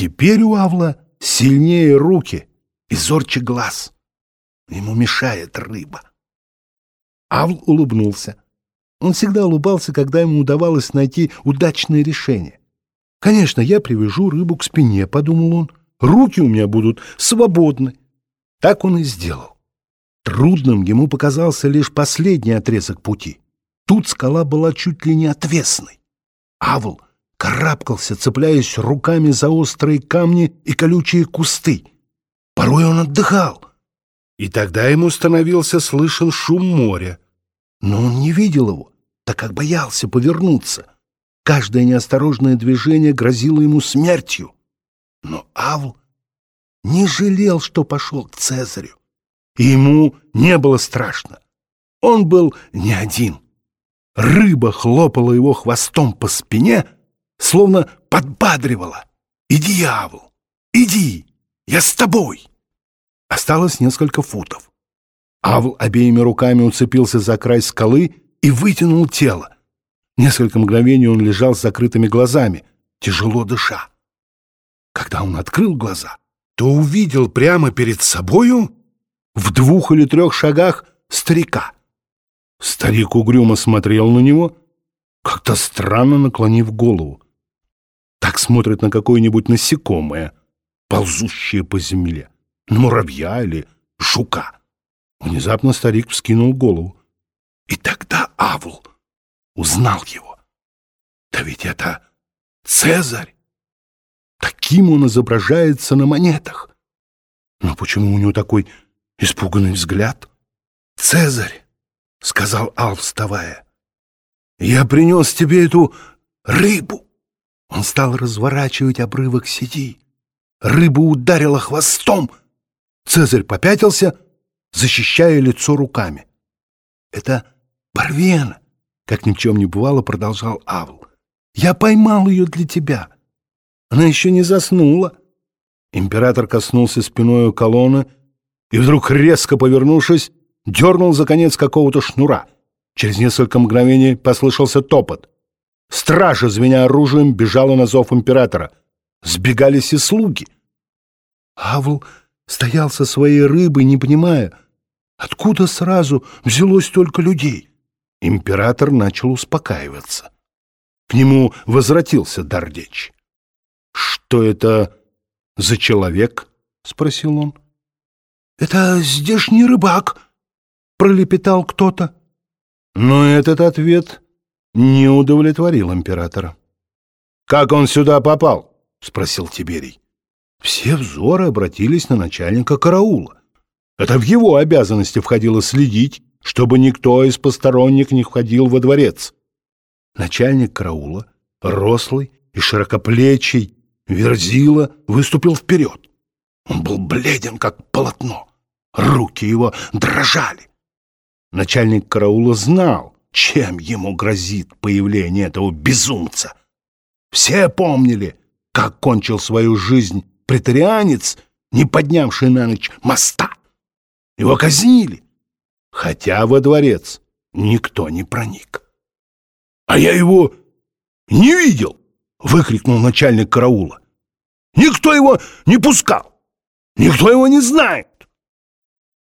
Теперь у Авла сильнее руки и зорче глаз. Ему мешает рыба. Авл улыбнулся. Он всегда улыбался, когда ему удавалось найти удачное решение. «Конечно, я привяжу рыбу к спине», — подумал он. «Руки у меня будут свободны». Так он и сделал. Трудным ему показался лишь последний отрезок пути. Тут скала была чуть ли не отвесной. Авл карабкался, цепляясь руками за острые камни и колючие кусты. Порой он отдыхал, и тогда ему становился слышен шум моря. Но он не видел его, так как боялся повернуться. Каждое неосторожное движение грозило ему смертью. Но Авл не жалел, что пошел к Цезарю. И ему не было страшно. Он был не один. Рыба хлопала его хвостом по спине, словно подбадривала. «Иди, дьявол, иди, я с тобой!» Осталось несколько футов. Авл обеими руками уцепился за край скалы и вытянул тело. Несколько мгновений он лежал с закрытыми глазами, тяжело дыша. Когда он открыл глаза, то увидел прямо перед собою в двух или трех шагах старика. Старик угрюмо смотрел на него, как-то странно наклонив голову. Так смотрит на какое-нибудь насекомое, ползущее по земле, на муравья или жука. Внезапно старик вскинул голову. И тогда Авл узнал его. Да ведь это Цезарь! Таким он изображается на монетах. Но почему у него такой испуганный взгляд? «Цезарь!» — сказал Ал, вставая. «Я принес тебе эту рыбу!» Он стал разворачивать обрывок сети. Рыба ударила хвостом. Цезарь попятился, защищая лицо руками. «Это Барвена!» — как ни в чем не бывало, продолжал Авл. «Я поймал ее для тебя. Она еще не заснула». Император коснулся спиной колонны и вдруг, резко повернувшись, дернул за конец какого-то шнура. Через несколько мгновений послышался топот. Стража, звеня оружием, бежала на зов императора. Сбегались и слуги. Авл стоял со своей рыбой, не понимая, откуда сразу взялось столько людей. Император начал успокаиваться. К нему возвратился дар «Что это за человек?» — спросил он. «Это здешний рыбак», — пролепетал кто-то. Но этот ответ не удовлетворил императора. «Как он сюда попал?» — спросил Тиберий. Все взоры обратились на начальника караула. Это в его обязанности входило следить, чтобы никто из посторонних не входил во дворец. Начальник караула, рослый и широкоплечий, Верзила выступил вперед. Он был бледен, как полотно. Руки его дрожали. Начальник караула знал, чем ему грозит появление этого безумца. Все помнили, как кончил свою жизнь претарианец, не поднявший на ночь моста. Его казнили, хотя во дворец никто не проник. — А я его не видел! — выкрикнул начальник караула. — Никто его не пускал! Никто его не знает!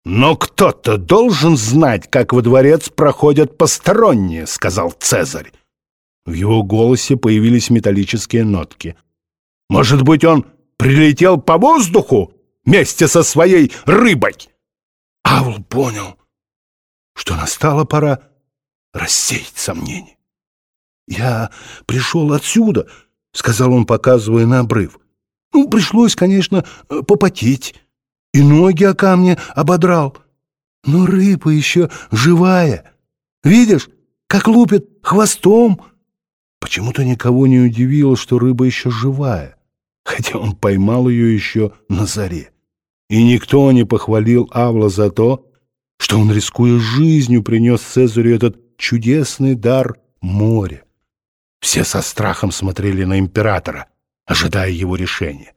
«Но кто-то должен знать, как во дворец проходят посторонние», — сказал Цезарь. В его голосе появились металлические нотки. «Может быть, он прилетел по воздуху вместе со своей рыбой?» Авл понял, что настала пора рассеять сомнения. «Я пришел отсюда», — сказал он, показывая на обрыв. «Ну, пришлось, конечно, попотеть» и ноги о камни ободрал. Но рыба еще живая. Видишь, как лупит хвостом. Почему-то никого не удивило, что рыба еще живая, хотя он поймал ее еще на заре. И никто не похвалил Авла за то, что он, рискуя жизнью, принес Цезарю этот чудесный дар моря. Все со страхом смотрели на императора, ожидая его решения.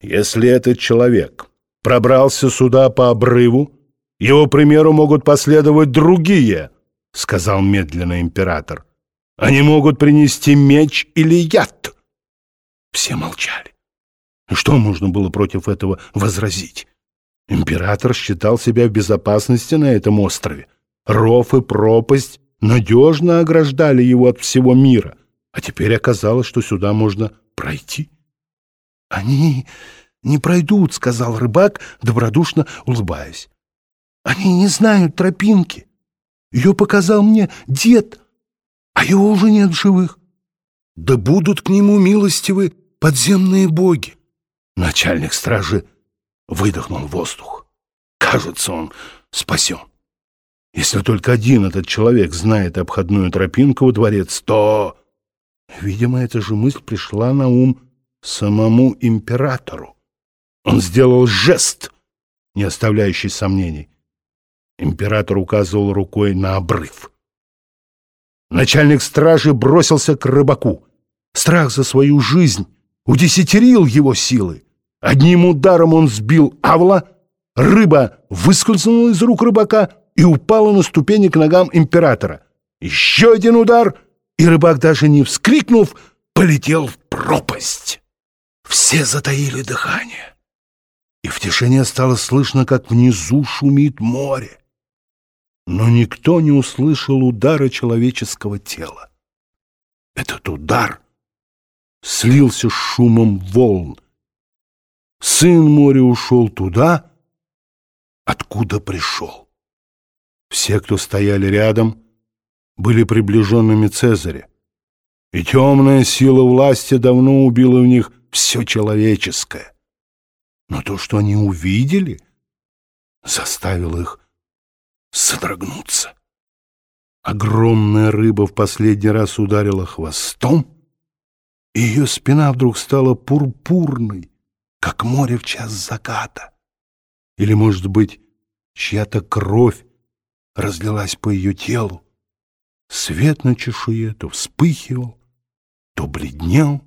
Если этот человек пробрался сюда по обрыву, его примеру могут последовать другие, — сказал медленно император. Они могут принести меч или яд. Все молчали. Что можно было против этого возразить? Император считал себя в безопасности на этом острове. Ров и пропасть надежно ограждали его от всего мира, а теперь оказалось, что сюда можно пройти. «Они не пройдут», — сказал рыбак, добродушно улыбаясь. «Они не знают тропинки. Ее показал мне дед, а его уже нет живых. Да будут к нему милостивы подземные боги». Начальник стражи выдохнул воздух. Кажется, он спасен. Если только один этот человек знает обходную тропинку во дворец, то... Видимо, эта же мысль пришла на ум самому императору. Он сделал жест, не оставляющий сомнений. Император указывал рукой на обрыв. Начальник стражи бросился к рыбаку. Страх за свою жизнь удесятерил его силы. Одним ударом он сбил Авла, рыба выскользнула из рук рыбака и упала на ступени к ногам императора. Еще один удар, и рыбак, даже не вскрикнув, полетел в пропасть. Все затаили дыхание, и в тишине стало слышно, как внизу шумит море. Но никто не услышал удара человеческого тела. Этот удар слился с шумом волн. Сын моря ушел туда, откуда пришел. Все, кто стояли рядом, были приближенными Цезаря, и темная сила власти давно убила в них все человеческое. Но то, что они увидели, заставило их содрогнуться. Огромная рыба в последний раз ударила хвостом, и ее спина вдруг стала пурпурной, как море в час заката. Или, может быть, чья-то кровь разлилась по ее телу. Свет на чешуе то вспыхивал, то бледнел,